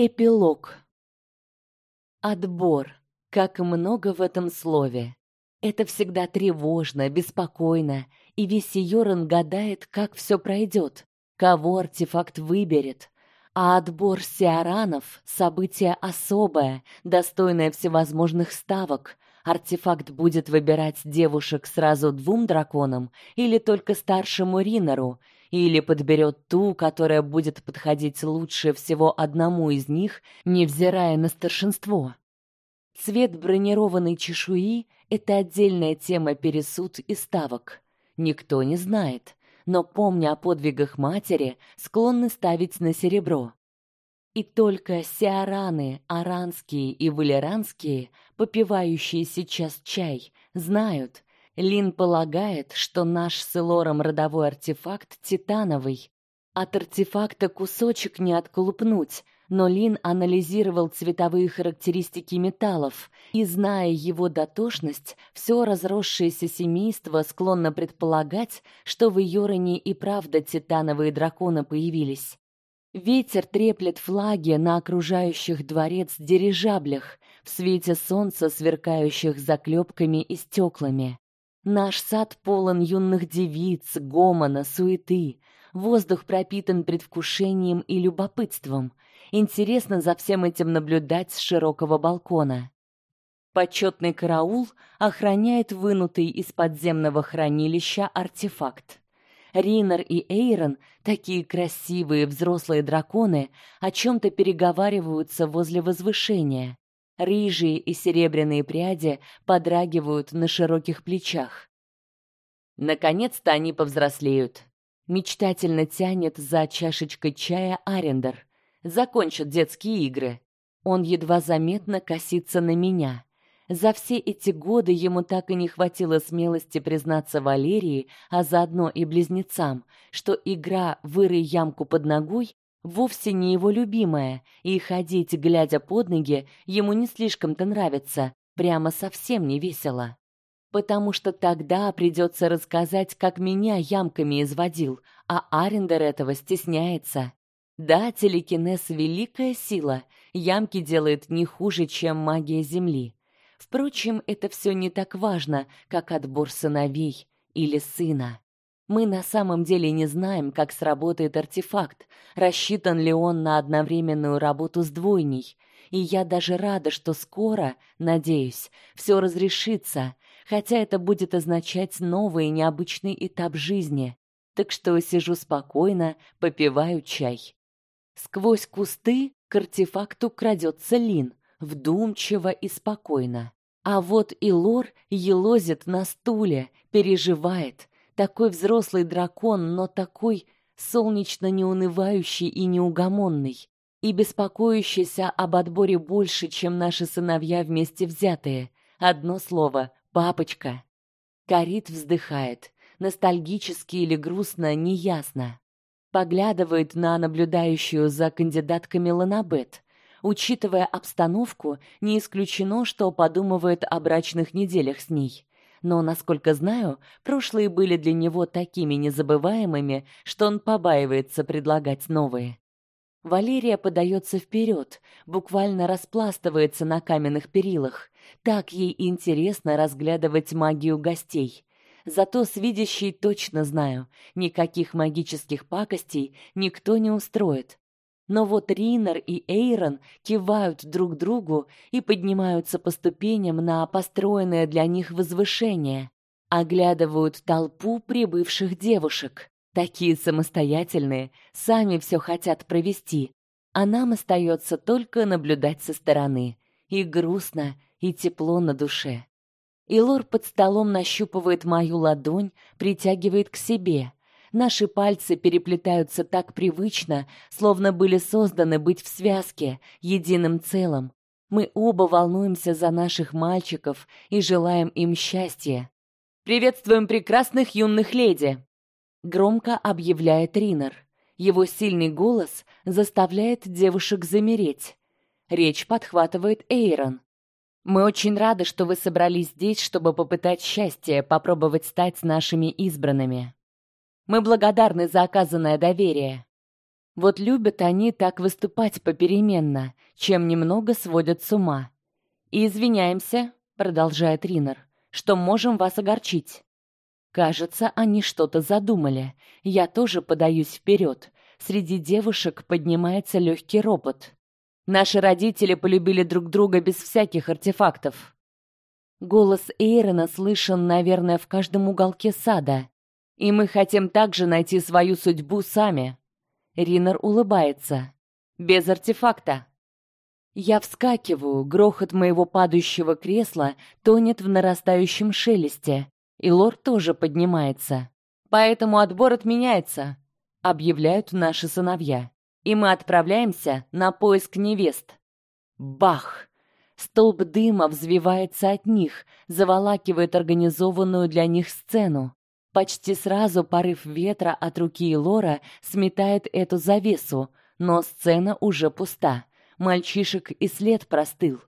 Эпилог. Отбор. Как много в этом слове. Это всегда тревожно, беспокойно, и весь Йоран гадает, как все пройдет, кого артефакт выберет. А отбор сиаранов — событие особое, достойное всевозможных ставок. Артефакт будет выбирать девушек сразу двум драконам или только старшему Ринору — или подберет ту, которая будет подходить лучше всего одному из них, невзирая на старшинство. Цвет бронированной чешуи это отдельная тема пересуд и ставок. Никто не знает, но помня о подвигах матери, склонны ставить на серебро. И только сиараны, аранские и валеранские, попивающие сейчас чай, знают, Лин полагает, что наш с Элором родовой артефакт титановый. От артефакта кусочек не отколупнуть, но Лин анализировал цветовые характеристики металлов, и зная его дотошность, все разросшееся семейство склонно предполагать, что в Йороне и правда титановые драконы появились. Ветер треплет флаги на окружающих дворец дирижаблях в свете солнца, сверкающих заклепками и стеклами. Наш сад полон юных девиц, гомона, суеты. Воздух пропитан предвкушением и любопытством. Интересно за всем этим наблюдать с широкого балкона. Почетный караул охраняет вынутый из подземного хранилища артефакт. Ринер и Эйрон, такие красивые взрослые драконы, о чем то переговариваются возле возвышения. Рыжие и серебряные пряди подрагивают на широких плечах. Наконец-то они повзрослеют. Мечтательно тянет за чашечкой чая Арендер. Закончат детские игры. Он едва заметно косится на меня. За все эти годы ему так и не хватило смелости признаться Валерии, а заодно и близнецам, что игра «Вырый ямку под ногой» вовсе не его любимая, и ходить, глядя под ноги, ему не слишком-то нравится, прямо совсем не весело. Потому что тогда придется рассказать, как меня ямками изводил, а Арендер этого стесняется. Да, телекинез великая сила, ямки делает не хуже, чем магия земли. Впрочем, это все не так важно, как отбор сыновей или сына. Мы на самом деле не знаем, как сработает артефакт, рассчитан ли он на одновременную работу с двойней. И я даже рада, что скоро, надеюсь, все разрешится, хотя это будет означать новый и необычный этап жизни. Так что сижу спокойно, попиваю чай. Сквозь кусты к артефакту крадется Лин, вдумчиво и спокойно. А вот и Лор елозит на стуле, переживает, такой взрослый дракон, но такой солнечно неунывающий и неугомонный, и беспокоящийся об отборе больше, чем наши сыновья вместе взятые. Одно слово папочка. Карит вздыхает, ностальгически или грустно, неясно. Поглядывает на наблюдающую за кандидатками Ланабет. Учитывая обстановку, не исключено, что подумывает о брачных неделях с ней но, насколько знаю, прошлые были для него такими незабываемыми, что он побаивается предлагать новые. Валерия подается вперед, буквально распластывается на каменных перилах. Так ей интересно разглядывать магию гостей. Зато с видящей точно знаю, никаких магических пакостей никто не устроит. Но вот Ринер и Эйрон кивают друг другу и поднимаются по ступеням на построенное для них возвышение, оглядывают толпу прибывших девушек. Такие самостоятельные, сами все хотят провести, а нам остается только наблюдать со стороны. И грустно, и тепло на душе. Илор под столом нащупывает мою ладонь, притягивает к себе. Наши пальцы переплетаются так привычно, словно были созданы быть в связке, единым целым. Мы оба волнуемся за наших мальчиков и желаем им счастья. Приветствуем прекрасных юных леди, громко объявляет Ринер. Его сильный голос заставляет девушек замереть. Речь подхватывает Эйрон. Мы очень рады, что вы собрались здесь, чтобы попытать счастье, попробовать стать нашими избранными. Мы благодарны за оказанное доверие. Вот любят они так выступать попеременно, чем немного сводят с ума. И извиняемся, продолжает Ринер, что можем вас огорчить. Кажется, они что-то задумали. Я тоже подаюсь вперед. Среди девушек поднимается легкий ропот. Наши родители полюбили друг друга без всяких артефактов. Голос Эйрона слышен, наверное, в каждом уголке сада. И мы хотим также найти свою судьбу сами. Ринер улыбается. Без артефакта. Я вскакиваю, грохот моего падающего кресла тонет в нарастающем шелесте, и лор тоже поднимается. Поэтому отбор отменяется, объявляют наши сыновья. И мы отправляемся на поиск невест. Бах! Столб дыма взвивается от них, заволакивает организованную для них сцену. Почти сразу порыв ветра от руки Лора сметает эту завесу, но сцена уже пуста. Мальчишек и след простыл.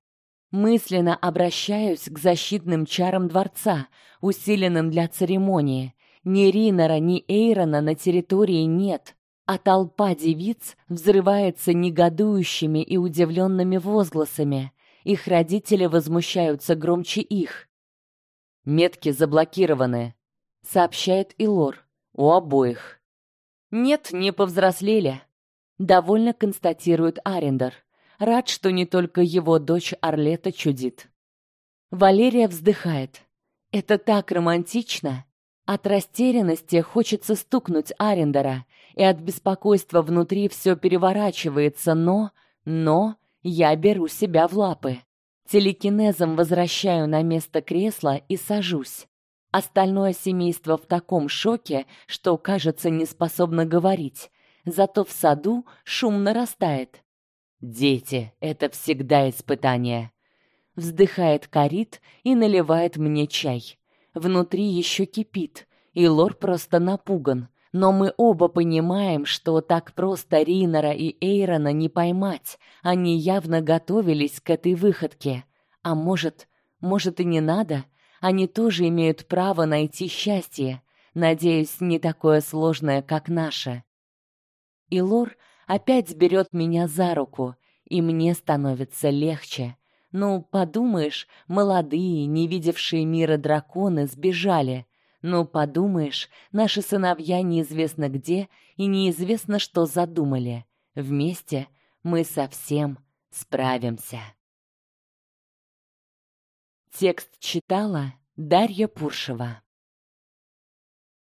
Мысленно обращаюсь к защитным чарам дворца, усиленным для церемонии. Ни Ринера, ни Эйрона на территории нет, а толпа девиц взрывается негодующими и удивленными возгласами. Их родители возмущаются громче их. Метки заблокированы, сообщает Илор. У обоих. Нет, не повзрослели, довольно констатирует Арендер. Рад, что не только его дочь Орлета чудит. Валерия вздыхает. Это так романтично. От растерянности хочется стукнуть Арендера, и от беспокойства внутри все переворачивается, но, но я беру себя в лапы. Телекинезом возвращаю на место кресла и сажусь. Остальное семейство в таком шоке, что, кажется, не способно говорить. Зато в саду шум нарастает. Дети это всегда испытание. Вздыхает Карит и наливает мне чай. Внутри еще кипит, и Лор просто напуган но мы оба понимаем, что так просто Ринера и Эйрона не поймать. Они явно готовились к этой выходке. А может, может и не надо? Они тоже имеют право найти счастье. Надеюсь, не такое сложное, как наше. И Лор опять берет меня за руку, и мне становится легче. Ну, подумаешь, молодые, не видевшие мира драконы сбежали. Ну, подумаешь, наши сыновья неизвестно где и неизвестно что задумали. Вместе мы совсем справимся. Текст читала Дарья Пуршева.